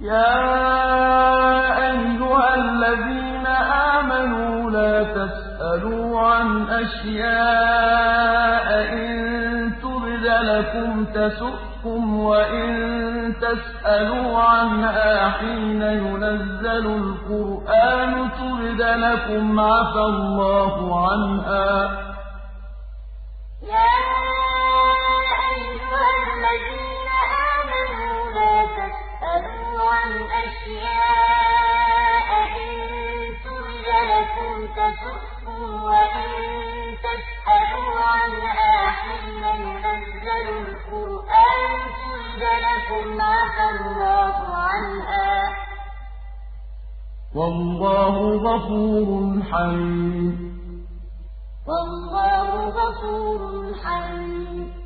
يَا أَيُّهَا الَّذِينَ آمَنُوا لَا تَسْأَلُوا عَنْ أَشْيَاءَ إِن تُبْدَ لَكُمْ تَسُؤْكُمْ وَإِن تَسْأَلُوا عَنْهَا حِينَ يُنَزَّلُ الْقُرْآنُ تُبْدَ لَكُمْ عَفَا اللَّهُ عَنْهَا ۗ لَكُمْ تَسُؤْكُمْ وَإِن تَسْأَلُوا عَنْهَا حِينَ يُنَزَّلُ الْقُرْآنُ لَكُمْ اللَّهُ عَنْهَا ۗ. وَاللَّهُ غَفُورٌ حَلِيمٌ.